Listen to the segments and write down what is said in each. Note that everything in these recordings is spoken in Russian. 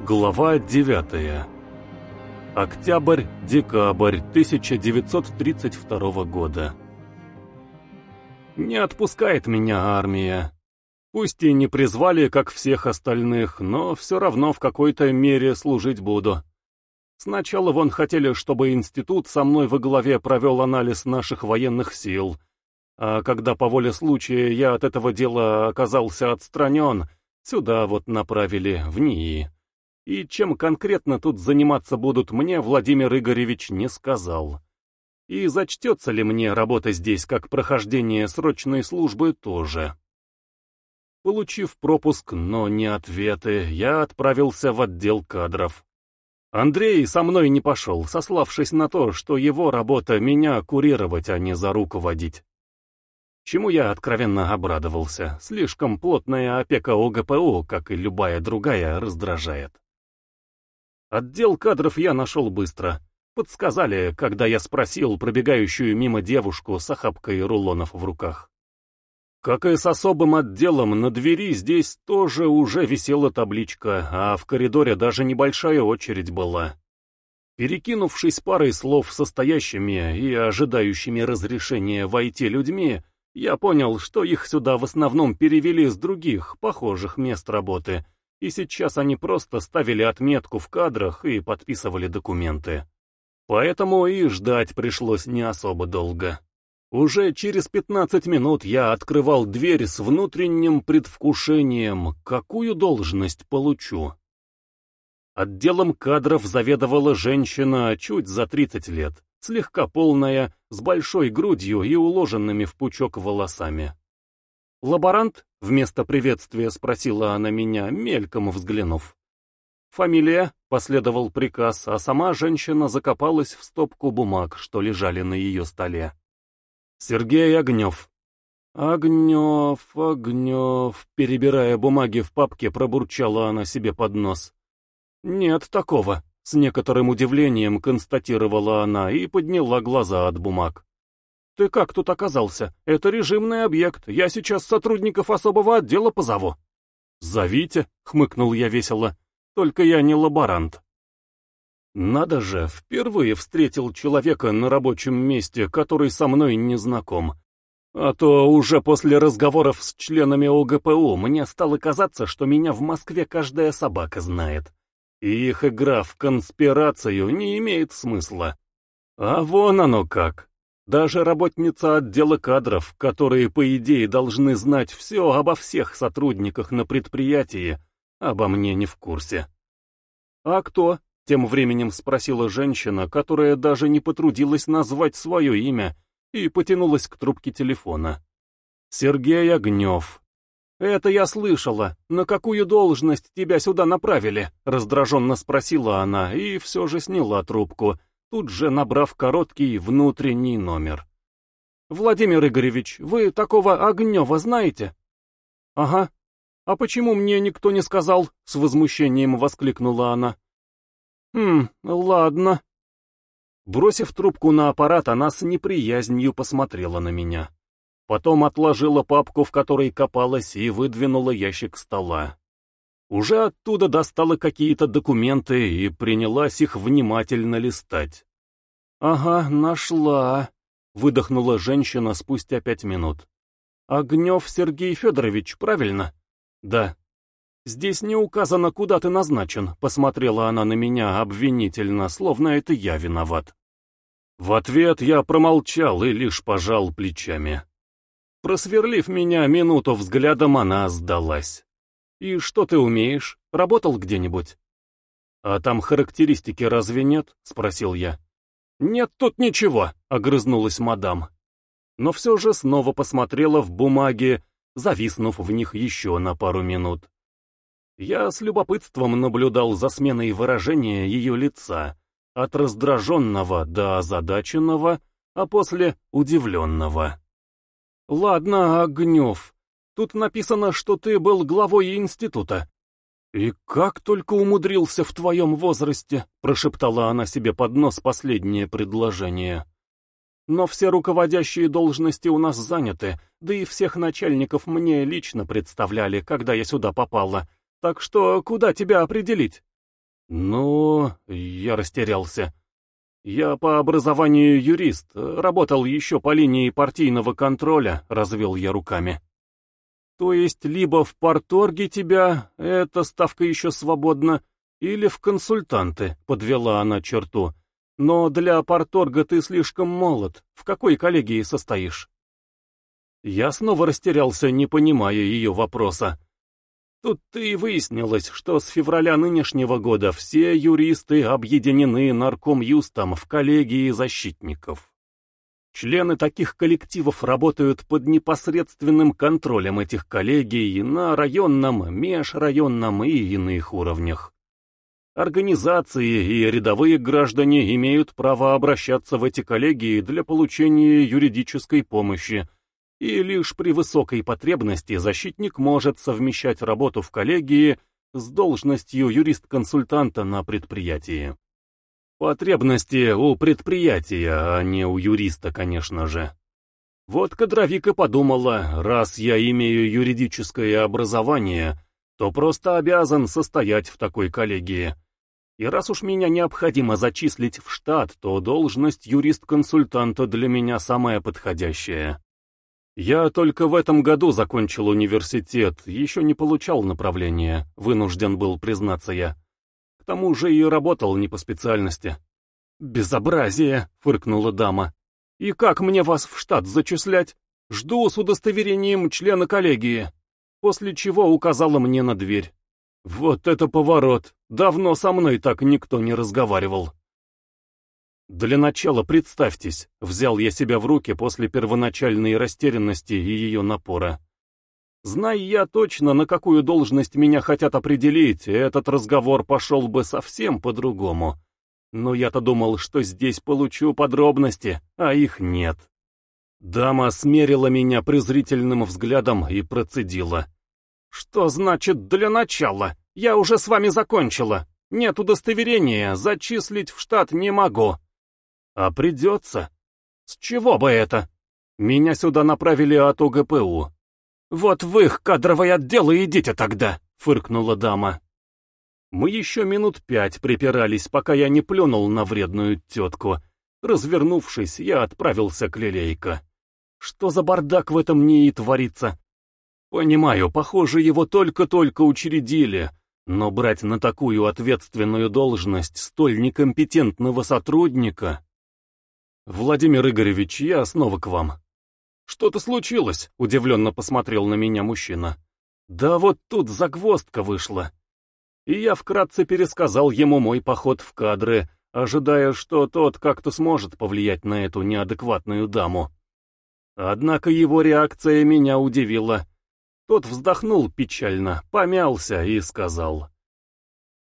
Глава 9. Октябрь-декабрь 1932 года. Не отпускает меня армия. Пусть и не призвали, как всех остальных, но все равно в какой-то мере служить буду. Сначала вон хотели, чтобы институт со мной во главе провел анализ наших военных сил, а когда по воле случая я от этого дела оказался отстранен, сюда вот направили, в НИИ. И чем конкретно тут заниматься будут мне, Владимир Игоревич не сказал. И зачтется ли мне работа здесь как прохождение срочной службы тоже. Получив пропуск, но не ответы, я отправился в отдел кадров. Андрей со мной не пошел, сославшись на то, что его работа меня курировать, а не за руку водить. Чему я откровенно обрадовался, слишком плотная опека ОГПУ, как и любая другая, раздражает. Отдел кадров я нашел быстро. Подсказали, когда я спросил пробегающую мимо девушку с охапкой рулонов в руках. Как и с особым отделом, на двери здесь тоже уже висела табличка, а в коридоре даже небольшая очередь была. Перекинувшись парой слов состоящими и ожидающими разрешения войти людьми, я понял, что их сюда в основном перевели с других, похожих мест работы — и сейчас они просто ставили отметку в кадрах и подписывали документы. Поэтому и ждать пришлось не особо долго. Уже через 15 минут я открывал дверь с внутренним предвкушением, какую должность получу. Отделом кадров заведовала женщина чуть за 30 лет, слегка полная, с большой грудью и уложенными в пучок волосами. «Лаборант?» — вместо приветствия спросила она меня, мельком взглянув. «Фамилия?» — последовал приказ, а сама женщина закопалась в стопку бумаг, что лежали на ее столе. «Сергей Огнев». «Огнев, Огнев», — перебирая бумаги в папке, пробурчала она себе под нос. «Нет такого», — с некоторым удивлением констатировала она и подняла глаза от бумаг. «Ты как тут оказался? Это режимный объект. Я сейчас сотрудников особого отдела позову». «Зовите», — хмыкнул я весело. «Только я не лаборант». Надо же, впервые встретил человека на рабочем месте, который со мной не знаком. А то уже после разговоров с членами ОГПУ мне стало казаться, что меня в Москве каждая собака знает. И их игра в конспирацию не имеет смысла. А вон оно как. Даже работница отдела кадров, которые, по идее, должны знать все обо всех сотрудниках на предприятии, обо мне не в курсе. «А кто?» — тем временем спросила женщина, которая даже не потрудилась назвать свое имя и потянулась к трубке телефона. «Сергей Огнев». «Это я слышала. На какую должность тебя сюда направили?» — раздраженно спросила она и все же сняла трубку, тут же набрав короткий внутренний номер. «Владимир Игоревич, вы такого Огнева знаете?» «Ага. А почему мне никто не сказал?» — с возмущением воскликнула она. «Хм, ладно». Бросив трубку на аппарат, она с неприязнью посмотрела на меня. Потом отложила папку, в которой копалась, и выдвинула ящик стола. Уже оттуда достала какие-то документы и принялась их внимательно листать. «Ага, нашла», — выдохнула женщина спустя пять минут. «Огнев Сергей Федорович, правильно?» «Да». «Здесь не указано, куда ты назначен», — посмотрела она на меня обвинительно, словно это я виноват. В ответ я промолчал и лишь пожал плечами. Просверлив меня минуту взглядом, она сдалась. «И что ты умеешь? Работал где-нибудь?» «А там характеристики разве нет?» — спросил я. «Нет тут ничего», — огрызнулась мадам. Но все же снова посмотрела в бумаги, зависнув в них еще на пару минут. Я с любопытством наблюдал за сменой выражения ее лица, от раздраженного до озадаченного, а после удивленного. «Ладно, Огнев, Тут написано, что ты был главой института. И как только умудрился в твоем возрасте, прошептала она себе под нос последнее предложение. Но все руководящие должности у нас заняты, да и всех начальников мне лично представляли, когда я сюда попала. Так что куда тебя определить? «Ну...» — я растерялся. «Я по образованию юрист, работал еще по линии партийного контроля», — развел я руками. «То есть либо в порторге тебя, эта ставка еще свободна, или в консультанты», — подвела она черту. «Но для порторга ты слишком молод. В какой коллегии состоишь?» Я снова растерялся, не понимая ее вопроса. Тут-то и выяснилось, что с февраля нынешнего года все юристы объединены наркомюстом в коллегии защитников. Члены таких коллективов работают под непосредственным контролем этих коллегий на районном, межрайонном и иных уровнях. Организации и рядовые граждане имеют право обращаться в эти коллегии для получения юридической помощи, и лишь при высокой потребности защитник может совмещать работу в коллегии с должностью юрист-консультанта на предприятии. Потребности у предприятия, а не у юриста, конечно же. Вот кадровика подумала, раз я имею юридическое образование, то просто обязан состоять в такой коллегии. И раз уж меня необходимо зачислить в штат, то должность юрист-консультанта для меня самая подходящая. Я только в этом году закончил университет, еще не получал направления, вынужден был признаться я. Тому же и работал не по специальности. «Безобразие!» — фыркнула дама. «И как мне вас в штат зачислять? Жду с удостоверением члена коллегии». После чего указала мне на дверь. «Вот это поворот! Давно со мной так никто не разговаривал». «Для начала представьтесь», — взял я себя в руки после первоначальной растерянности и ее напора. Зная я точно, на какую должность меня хотят определить, этот разговор пошел бы совсем по-другому. Но я-то думал, что здесь получу подробности, а их нет. Дама смерила меня презрительным взглядом и процедила. «Что значит «для начала»? Я уже с вами закончила. Нет удостоверения, зачислить в штат не могу». А придется. С чего бы это? Меня сюда направили от ОГПУ. Вот в их кадровое отдел и идите тогда, фыркнула дама. Мы еще минут пять припирались, пока я не плюнул на вредную тетку. Развернувшись, я отправился к Лилейко. Что за бардак в этом НИИ творится? Понимаю, похоже, его только-только учредили, но брать на такую ответственную должность столь некомпетентного сотрудника... «Владимир Игоревич, я снова к вам». «Что-то случилось?» — удивленно посмотрел на меня мужчина. «Да вот тут загвоздка вышла». И я вкратце пересказал ему мой поход в кадры, ожидая, что тот как-то сможет повлиять на эту неадекватную даму. Однако его реакция меня удивила. Тот вздохнул печально, помялся и сказал.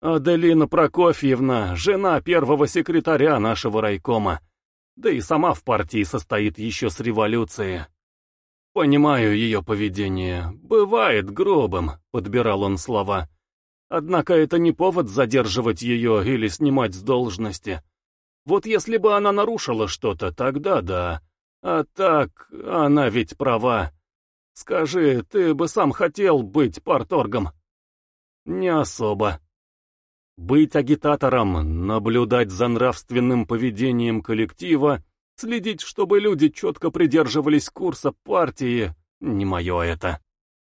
«Аделина Прокофьевна, жена первого секретаря нашего райкома, да и сама в партии состоит еще с революции. Понимаю ее поведение. Бывает грубым, подбирал он слова. Однако это не повод задерживать ее или снимать с должности. Вот если бы она нарушила что-то, тогда да. А так, она ведь права. Скажи, ты бы сам хотел быть парторгом? Не особо. Быть агитатором, наблюдать за нравственным поведением коллектива, следить, чтобы люди четко придерживались курса партии, не мое это.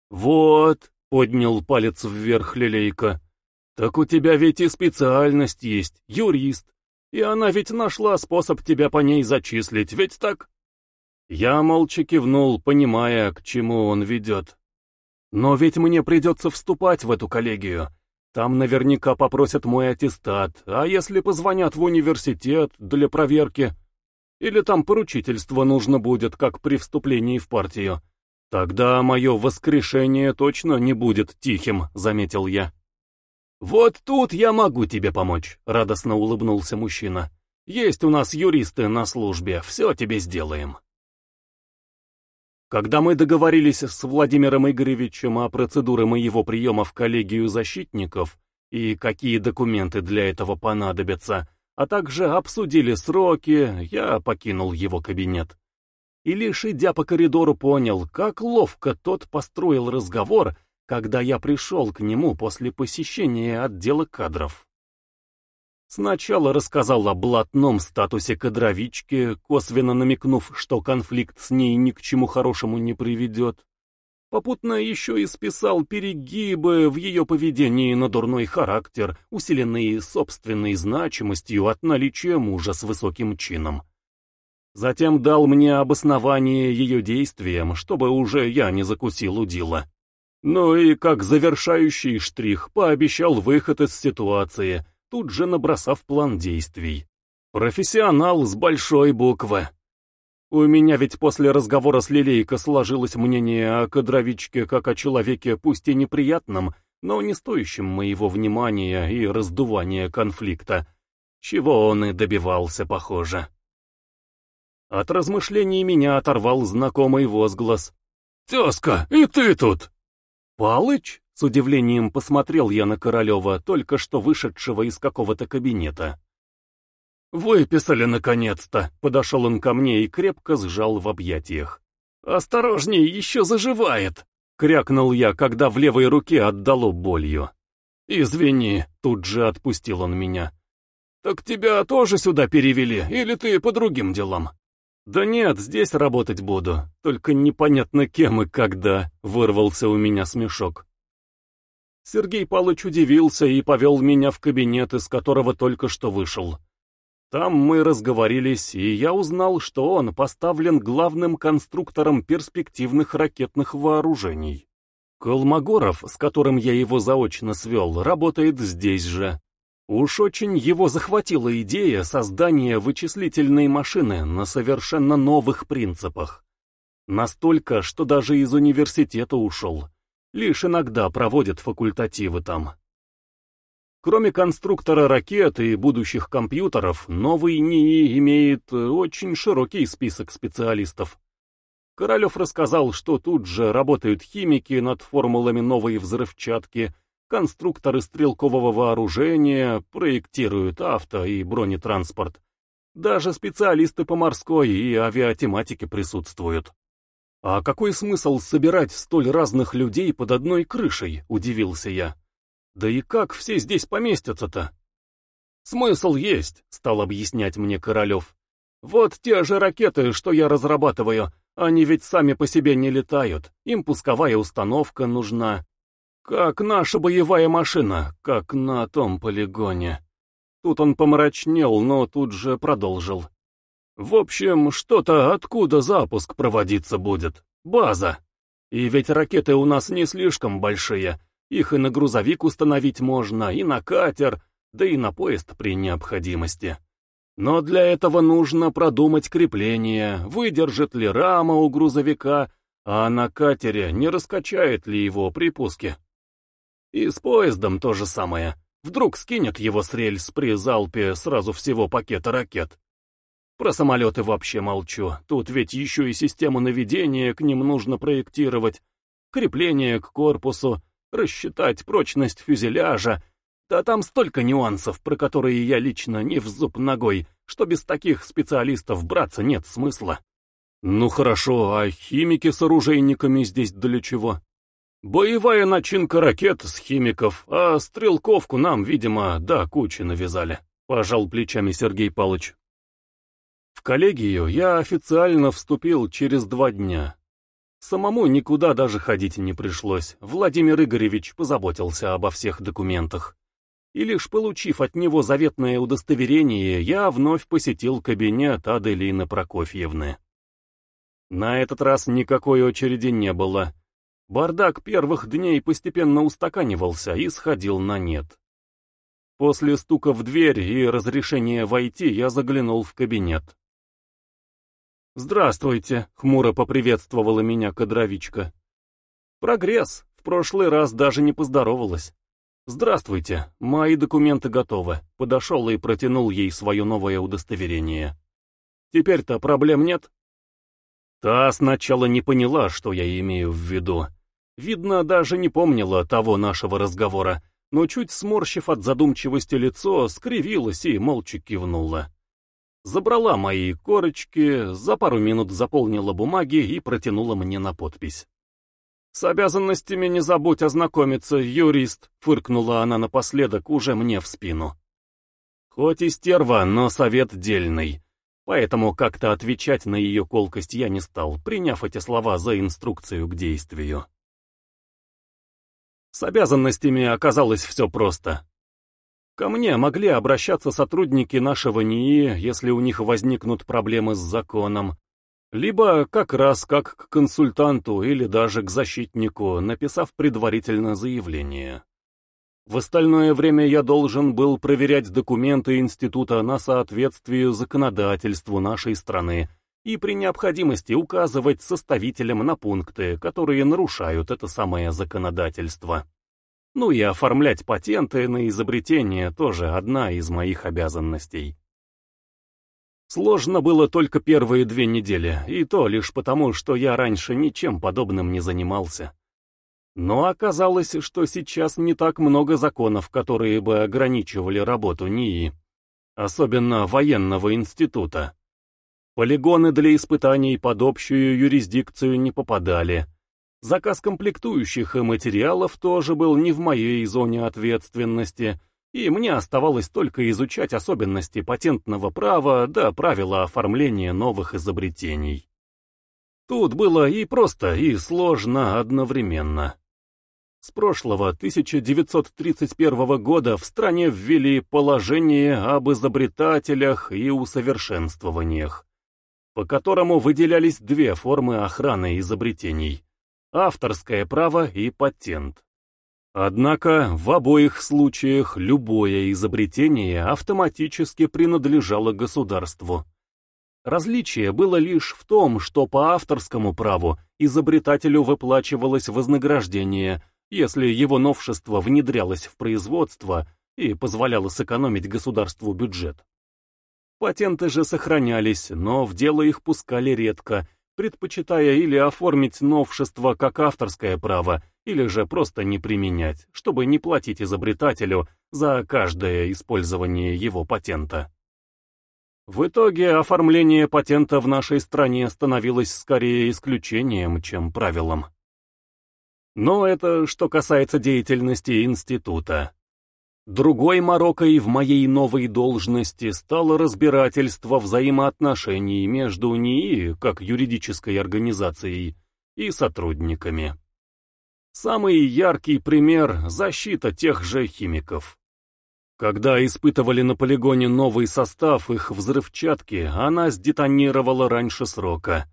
Вот, поднял палец вверх Лилейка, так у тебя ведь и специальность есть, юрист, и она ведь нашла способ тебя по ней зачислить, ведь так? Я молча кивнул, понимая, к чему он ведет. Но ведь мне придется вступать в эту коллегию, там наверняка попросят мой аттестат, а если позвонят в университет для проверки? Или там поручительство нужно будет, как при вступлении в партию? Тогда мое воскрешение точно не будет тихим, заметил я. «Вот тут я могу тебе помочь», — радостно улыбнулся мужчина. «Есть у нас юристы на службе, все тебе сделаем». Когда мы договорились с Владимиром Игоревичем о процедуре моего приема в коллегию защитников и какие документы для этого понадобятся, а также обсудили сроки, я покинул его кабинет. И лишь идя по коридору понял, как ловко тот построил разговор, когда я пришел к нему после посещения отдела кадров. Сначала рассказал о блатном статусе кадровички, косвенно намекнув, что конфликт с ней ни к чему хорошему не приведет. Попутно еще и списал перегибы в ее поведении на дурной характер, усиленные собственной значимостью от наличия мужа с высоким чином. Затем дал мне обоснование ее действиям, чтобы уже я не закусил удила. Ну и как завершающий штрих пообещал выход из ситуации, тут же набросав план действий. Профессионал с большой буквы. У меня ведь после разговора с Лилейко сложилось мнение о кадровичке как о человеке пусть и неприятном, но не стоящем моего внимания и раздувания конфликта, чего он и добивался, похоже. От размышлений меня оторвал знакомый возглас. «Тезка, и ты тут!» «Палыч?» — с удивлением посмотрел я на Королева, только что вышедшего из какого-то кабинета. «Выписали, наконец-то!» — подошел он ко мне и крепко сжал в объятиях. «Осторожней, еще заживает!» — крякнул я, когда в левой руке отдало болью. «Извини», — тут же отпустил он меня. «Так тебя тоже сюда перевели, или ты по другим делам?» «Да нет, здесь работать буду, только непонятно кем и когда», — вырвался у меня смешок. Сергей Палыч удивился и повел меня в кабинет, из которого только что вышел. Там мы разговорились, и я узнал, что он поставлен главным конструктором перспективных ракетных вооружений. Колмогоров, с которым я его заочно свел, работает здесь же. Уж очень его захватила идея создания вычислительной машины на совершенно новых принципах. Настолько, что даже из университета ушел. Лишь иногда проводят факультативы там. Кроме конструктора ракет и будущих компьютеров, новый НИИ имеет очень широкий список специалистов. Королев рассказал, что тут же работают химики над формулами новой взрывчатки, конструкторы стрелкового вооружения, проектируют авто и бронетранспорт. Даже специалисты по морской и авиатематике присутствуют. «А какой смысл собирать столь разных людей под одной крышей?» – удивился я. Да и как все здесь поместятся-то? Смысл есть, стал объяснять мне Королев. Вот те же ракеты, что я разрабатываю, они ведь сами по себе не летают, им пусковая установка нужна. Как наша боевая машина, как на том полигоне. Тут он помрачнел, но тут же продолжил. В общем, что-то откуда запуск проводиться будет. База. И ведь ракеты у нас не слишком большие, их и на грузовик установить можно, и на катер, да и на поезд при необходимости. Но для этого нужно продумать крепление, выдержит ли рама у грузовика, а на катере не раскачает ли его при пуске. И с поездом то же самое. Вдруг скинет его с рельс при залпе сразу всего пакета ракет. Про самолеты вообще молчу. Тут ведь еще и систему наведения к ним нужно проектировать, крепление к корпусу, рассчитать прочность фюзеляжа. Да там столько нюансов, про которые я лично не в зуб ногой, что без таких специалистов браться нет смысла. Ну хорошо, а химики с оружейниками здесь для чего? Боевая начинка ракет с химиков, а стрелковку нам, видимо, да, кучи навязали, пожал плечами Сергей Палыч. В коллегию я официально вступил через два дня, Самому никуда даже ходить не пришлось. Владимир Игоревич позаботился обо всех документах. И лишь получив от него заветное удостоверение, я вновь посетил кабинет Аделины Прокофьевны. На этот раз никакой очереди не было. Бардак первых дней постепенно устаканивался и сходил на нет. После стука в дверь и разрешения войти я заглянул в кабинет. «Здравствуйте», — хмуро поприветствовала меня кадровичка. «Прогресс. В прошлый раз даже не поздоровалась. Здравствуйте, мои документы готовы». Подошел и протянул ей свое новое удостоверение. «Теперь-то проблем нет?» Та сначала не поняла, что я имею в виду. Видно, даже не помнила того нашего разговора, но чуть сморщив от задумчивости лицо, скривилась и молча кивнула забрала мои корочки, за пару минут заполнила бумаги и протянула мне на подпись. «С обязанностями не забудь ознакомиться, юрист», — фыркнула она напоследок уже мне в спину. Хоть и стерва, но совет дельный. Поэтому как-то отвечать на ее колкость я не стал, приняв эти слова за инструкцию к действию. С обязанностями оказалось все просто. Ко мне могли обращаться сотрудники нашего НИИ, если у них возникнут проблемы с законом, либо как раз как к консультанту или даже к защитнику, написав предварительно заявление. В остальное время я должен был проверять документы института на соответствие законодательству нашей страны и при необходимости указывать составителям на пункты, которые нарушают это самое законодательство. Ну и оформлять патенты на изобретение тоже одна из моих обязанностей. Сложно было только первые две недели, и то лишь потому, что я раньше ничем подобным не занимался. Но оказалось, что сейчас не так много законов, которые бы ограничивали работу НИИ, особенно военного института. Полигоны для испытаний под общую юрисдикцию не попадали, Заказ комплектующих и материалов тоже был не в моей зоне ответственности, и мне оставалось только изучать особенности патентного права да правила оформления новых изобретений. Тут было и просто, и сложно одновременно. С прошлого 1931 года в стране ввели положение об изобретателях и усовершенствованиях, по которому выделялись две формы охраны изобретений авторское право и патент. Однако в обоих случаях любое изобретение автоматически принадлежало государству. Различие было лишь в том, что по авторскому праву изобретателю выплачивалось вознаграждение, если его новшество внедрялось в производство и позволяло сэкономить государству бюджет. Патенты же сохранялись, но в дело их пускали редко, предпочитая или оформить новшество как авторское право, или же просто не применять, чтобы не платить изобретателю за каждое использование его патента. В итоге оформление патента в нашей стране становилось скорее исключением, чем правилом. Но это что касается деятельности института. Другой морокой в моей новой должности стало разбирательство взаимоотношений между НИИ, как юридической организацией, и сотрудниками. Самый яркий пример – защита тех же химиков. Когда испытывали на полигоне новый состав их взрывчатки, она сдетонировала раньше срока.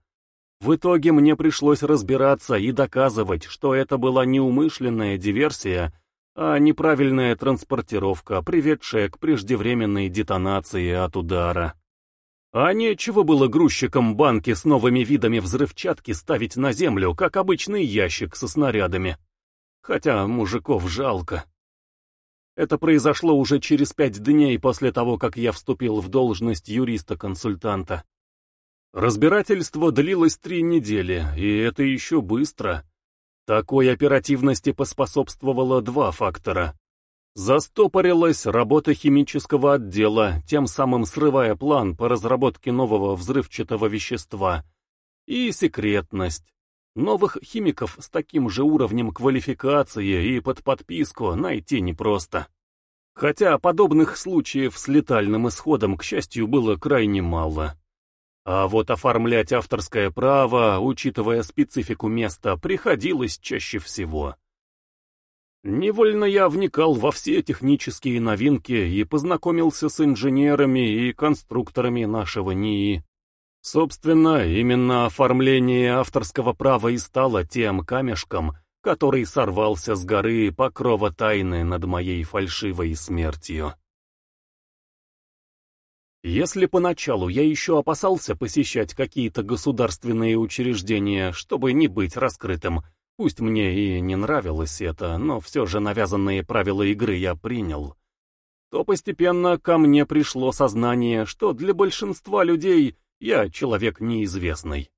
В итоге мне пришлось разбираться и доказывать, что это была неумышленная диверсия – а неправильная транспортировка, приведшая к преждевременной детонации от удара. А нечего было грузчикам банки с новыми видами взрывчатки ставить на землю, как обычный ящик со снарядами. Хотя мужиков жалко. Это произошло уже через пять дней после того, как я вступил в должность юриста-консультанта. Разбирательство длилось три недели, и это еще быстро. Такой оперативности поспособствовало два фактора. Застопорилась работа химического отдела, тем самым срывая план по разработке нового взрывчатого вещества. И секретность. Новых химиков с таким же уровнем квалификации и под подписку найти непросто. Хотя подобных случаев с летальным исходом, к счастью, было крайне мало. А вот оформлять авторское право, учитывая специфику места, приходилось чаще всего. Невольно я вникал во все технические новинки и познакомился с инженерами и конструкторами нашего НИИ. Собственно, именно оформление авторского права и стало тем камешком, который сорвался с горы покрова тайны над моей фальшивой смертью. Если поначалу я еще опасался посещать какие-то государственные учреждения, чтобы не быть раскрытым, пусть мне и не нравилось это, но все же навязанные правила игры я принял, то постепенно ко мне пришло сознание, что для большинства людей я человек неизвестный.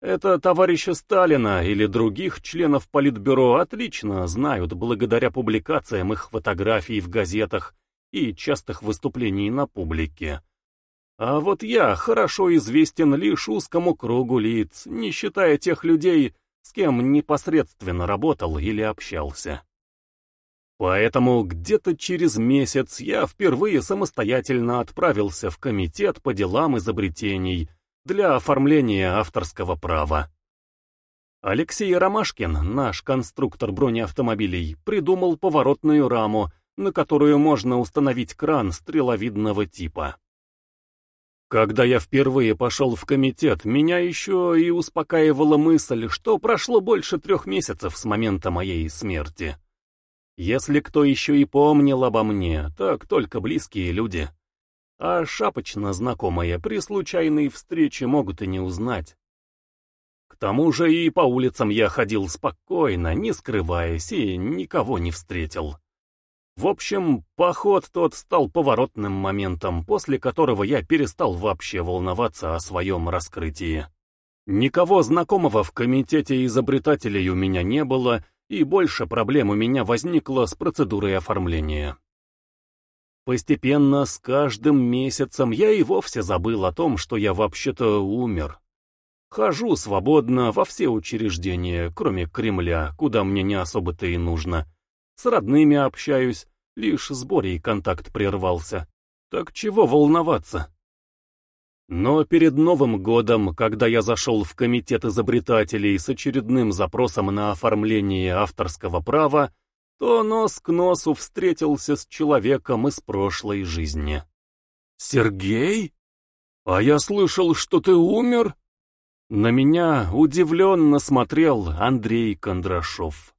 Это товарища Сталина или других членов Политбюро отлично знают благодаря публикациям их фотографий в газетах и частых выступлений на публике. А вот я хорошо известен лишь узкому кругу лиц, не считая тех людей, с кем непосредственно работал или общался. Поэтому где-то через месяц я впервые самостоятельно отправился в комитет по делам изобретений для оформления авторского права. Алексей Ромашкин, наш конструктор бронеавтомобилей, придумал поворотную раму, на которую можно установить кран стреловидного типа. Когда я впервые пошел в комитет, меня еще и успокаивала мысль, что прошло больше трех месяцев с момента моей смерти. Если кто еще и помнил обо мне, так только близкие люди. А шапочно знакомые при случайной встрече могут и не узнать. К тому же и по улицам я ходил спокойно, не скрываясь, и никого не встретил. В общем, поход тот стал поворотным моментом, после которого я перестал вообще волноваться о своем раскрытии. Никого знакомого в комитете изобретателей у меня не было, и больше проблем у меня возникло с процедурой оформления. Постепенно, с каждым месяцем, я и вовсе забыл о том, что я вообще-то умер. Хожу свободно во все учреждения, кроме Кремля, куда мне не особо-то и нужно. С родными общаюсь, лишь с Борей контакт прервался. Так чего волноваться? Но перед Новым годом, когда я зашел в комитет изобретателей с очередным запросом на оформление авторского права, то нос к носу встретился с человеком из прошлой жизни. «Сергей? А я слышал, что ты умер?» На меня удивленно смотрел Андрей Кондрашов.